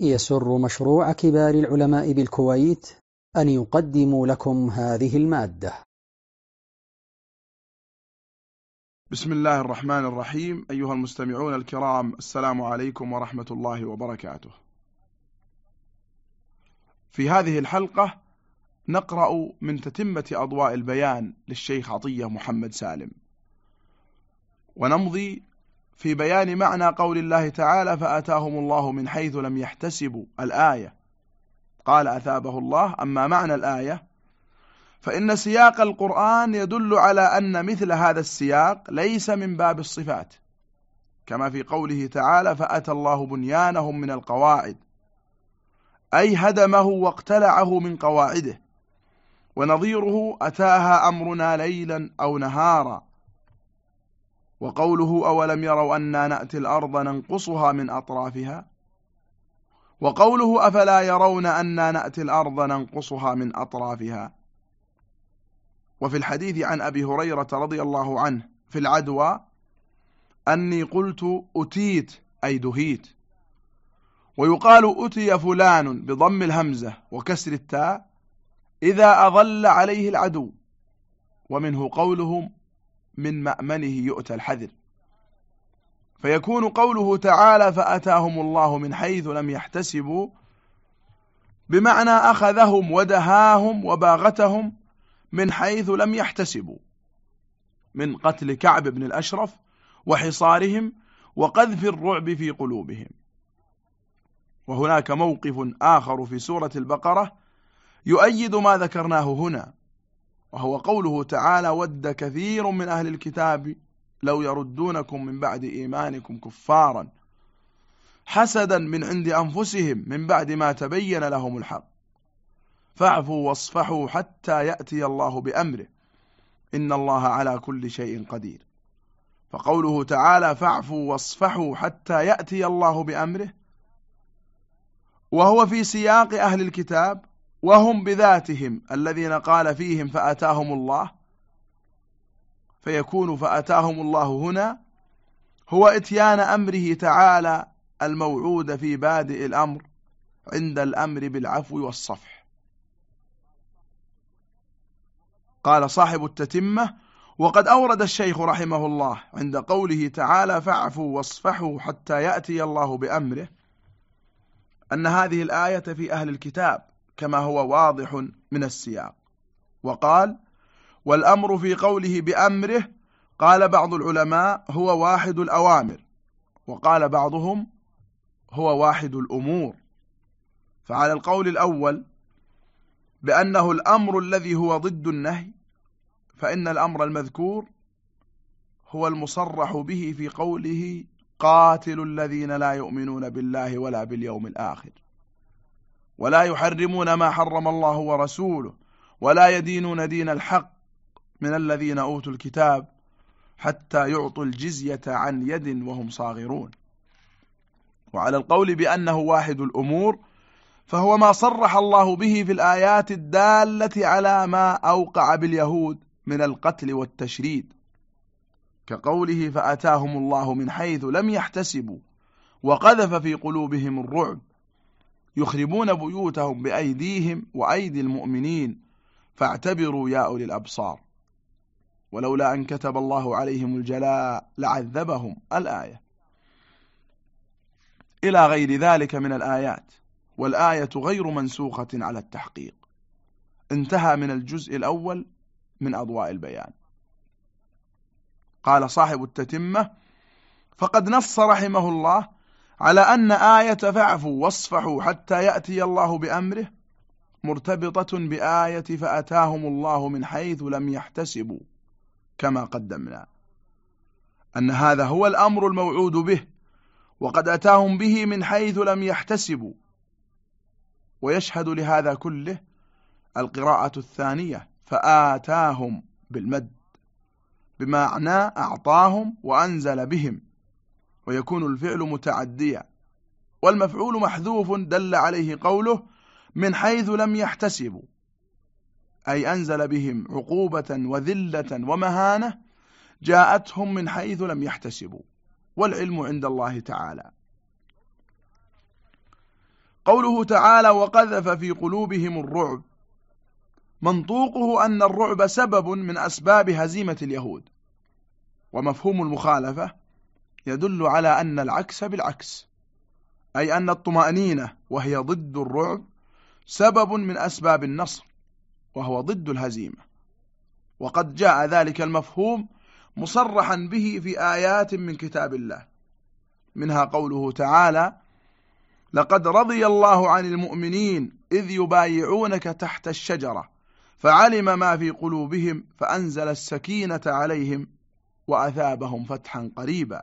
يسر مشروع كبار العلماء بالكويت أن يقدم لكم هذه المادة. بسم الله الرحمن الرحيم. أيها المستمعون الكرام السلام عليكم ورحمة الله وبركاته. في هذه الحلقة نقرأ من تتمة أضواء البيان للشيخ عطية محمد سالم. ونمضي في بيان معنى قول الله تعالى فأتاهم الله من حيث لم يحتسبوا الآية. قال أثابه الله أما معنى الآية فإن سياق القرآن يدل على أن مثل هذا السياق ليس من باب الصفات كما في قوله تعالى فأتى الله بنيانهم من القواعد أي هدمه واقتلعه من قواعده ونظيره أتاها أمرنا ليلا أو نهارا. وقوله أولم يروا أنا نأتي الأرض ننقصها من أطرافها؟ وقوله أفلا يرون أنا نأتي الأرض ننقصها من أطرافها؟ وفي الحديث عن أبي هريرة رضي الله عنه في العدوى أني قلت أتيت أي دهيت. ويقال أتي فلان بضم الهمزة وكسر التاء إذا أظل عليه العدو. ومنه قولهم من مأمنه يؤتى الحذر. فيكون قوله تعالى فأتاهم الله من حيث لم يحتسبوا بمعنى أخذهم ودهاهم وباغتهم من حيث لم يحتسبوا من قتل كعب بن الأشرف وحصارهم وقذف الرعب في قلوبهم. وهناك موقف آخر في سورة البقرة يؤيد ما ذكرناه هنا. وهو قوله تعالى ود كثير من أهل الكتاب لو يردونكم من بعد إيمانكم كفارا حسدا من عند أنفسهم من بعد ما تبين لهم الحق. فاعفوا واصفحوا حتى يأتي الله بأمره. إن الله على كل شيء قدير. فقوله تعالى فاعفوا واصفحوا حتى يأتي الله بأمره. وهو في سياق أهل الكتاب وهم بذاتهم الذين قال فيهم فأتاهم الله فيكون فأتاهم الله هنا هو إتيان أمره تعالى الموعود في بادئ الأمر عند الأمر بالعفو والصفح. قال صاحب التتمة وقد أورد الشيخ رحمه الله عند قوله تعالى فاعفوا واصفحوا حتى يأتي الله بأمره أن هذه الآية في أهل الكتاب. كما هو واضح من السياق. وقال والأمر في قوله بأمره قال بعض العلماء هو واحد الأوامر وقال بعضهم هو واحد الأمور. فعلى القول الأول بأنه الأمر الذي هو ضد النهي فإن الأمر المذكور هو المصرح به في قوله قاتل الذين لا يؤمنون بالله ولا باليوم الآخر. ولا يحرمون ما حرم الله ورسوله ولا يدينون دين الحق من الذين أوتوا الكتاب حتى يعطوا الجزية عن يد وهم صاغرون. وعلى القول بأنه واحد الأمور فهو ما صرح الله به في الآيات الدالة على ما أوقع باليهود من القتل والتشريد. كقوله فأتاهم الله من حيث لم يحتسبوا وقذف في قلوبهم الرعب يخربون بيوتهم بأيديهم وأيدي المؤمنين. فاعتبروا يا أولي الأبصار. ولولا أن كتب الله عليهم الجلاء لعذبهم الآية. إلى غير ذلك من الآيات. والآية غير منسوخة على التحقيق. انتهى من الجزء الأول من أضواء البيان. قال صاحب التتمة فقد نص رحمه الله على أن آية فاعفوا واصفحوا حتى يأتي الله بأمره مرتبطة بآية فأتاهم الله من حيث لم يحتسبوا كما قدمنا. أن هذا هو الأمر الموعود به وقد أتاهم به من حيث لم يحتسبوا. ويشهد لهذا كله القراءة الثانية فآتاهم بالمد بمعنى أعطاهم وأنزل بهم. ويكون الفعل متعديا والمفعول محذوف دل عليه قوله من حيث لم يحتسبوا أي أنزل بهم عقوبة وذلة ومهانة جاءتهم من حيث لم يحتسبوا والعلم عند الله تعالى. قوله تعالى وقذف في قلوبهم الرعب منطوقه أن الرعب سبب من أسباب هزيمة اليهود ومفهوم المخالفة يدل على أن العكس بالعكس أي أن الطمأنينة وهي ضد الرعب سبب من أسباب النصر وهو ضد الهزيمة. وقد جاء ذلك المفهوم مصرحا به في آيات من كتاب الله. منها قوله تعالى لقد رضي الله عن المؤمنين إذ يبايعونك تحت الشجرة فعلم ما في قلوبهم فأنزل السكينة عليهم وأثابهم فتحا قريبا.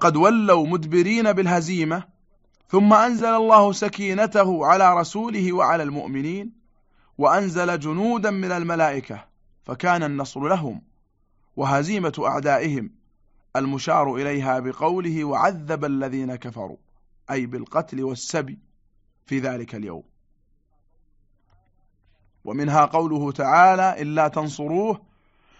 فقد ولوا مدبرين بالهزيمة ثم أنزل الله سكينته على رسوله وعلى المؤمنين وأنزل جنودا من الملائكة فكان النصر لهم وهزيمة أعدائهم المشار إليها بقوله وعذب الذين كفروا أي بالقتل والسبي في ذلك اليوم. ومنها قوله تعالى إلا تنصروه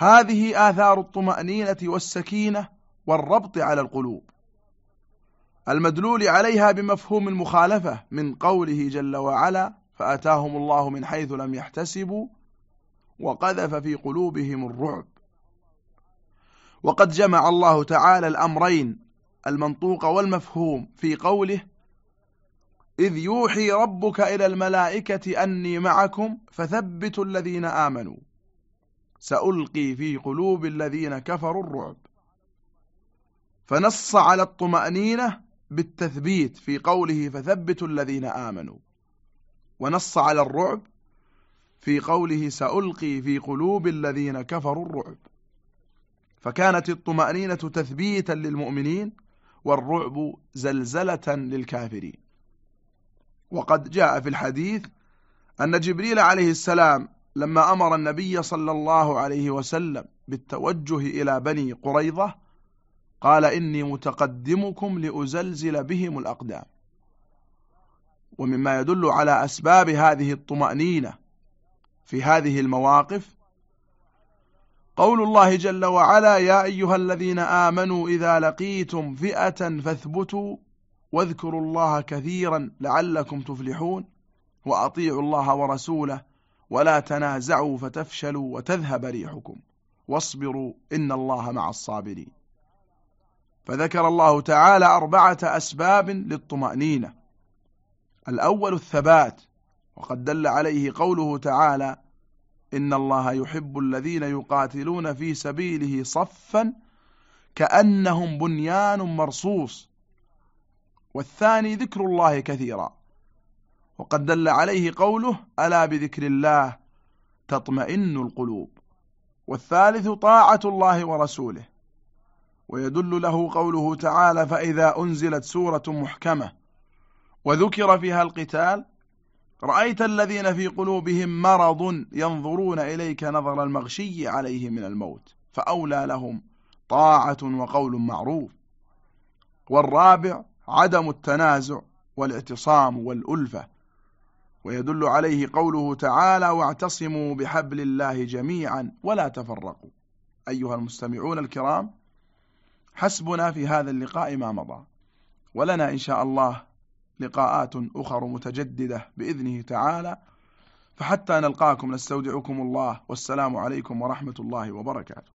هذه آثار الطمأنينة والسكينة والربط على القلوب المدلول عليها بمفهوم المخالفة من قوله جل وعلا فأتاهم الله من حيث لم يحتسبوا وقذف في قلوبهم الرعب وقد جمع الله تعالى الأمرين المنطوق والمفهوم في قوله إذ يوحي ربك إلى الملائكة أني معكم فثبتوا الذين آمنوا سألقي في قلوب الذين كفروا الرعب. فنص على الطمأنينة بالتثبيت في قوله فثبتوا الذين آمنوا. ونص على الرعب في قوله سألقي في قلوب الذين كفروا الرعب. فكانت الطمأنينة تثبيتا للمؤمنين والرعب زلزلة للكافرين. وقد جاء في الحديث أن جبريل عليه السلام لما أمر النبي صلى الله عليه وسلم بالتوجه إلى بني قريظة قال إني متقدمكم لأزلزل بهم الأقدام. ومما يدل على أسباب هذه الطمأنينة في هذه المواقف قول الله جل وعلا يا أيها الذين آمنوا إذا لقيتم فئة فاثبتوا واذكروا الله كثيرا لعلكم تفلحون وأطيعوا الله ورسوله ولا تنازعوا فتفشلوا وتذهب ريحكم. واصبروا إن الله مع الصابرين. فذكر الله تعالى أربعة أسباب للطمأنينة. الأول الثبات وقد دل عليه قوله تعالى إن الله يحب الذين يقاتلون في سبيله صفا كأنهم بنيان مرصوص. والثاني ذكر الله كثيرا. وقد دل عليه قوله ألا بذكر الله تطمئن القلوب. والثالث طاعة الله ورسوله. ويدل له قوله تعالى فإذا أنزلت سورة محكمة وذكر فيها القتال رأيت الذين في قلوبهم مرض ينظرون إليك نظر المغشي عليه من الموت فأولى لهم طاعة وقول معروف. والرابع عدم التنازع والاعتصام والألفة ويدل عليه قوله تعالى واعتصموا بحبل الله جميعا ولا تفرقوا. أيها المستمعون الكرام حسبنا في هذا اللقاء ما مضى ولنا إن شاء الله لقاءات أخر متجددة بإذنه تعالى فحتى نلقاكم نستودعكم الله والسلام عليكم ورحمة الله وبركاته.